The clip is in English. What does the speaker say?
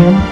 Mm-hmm.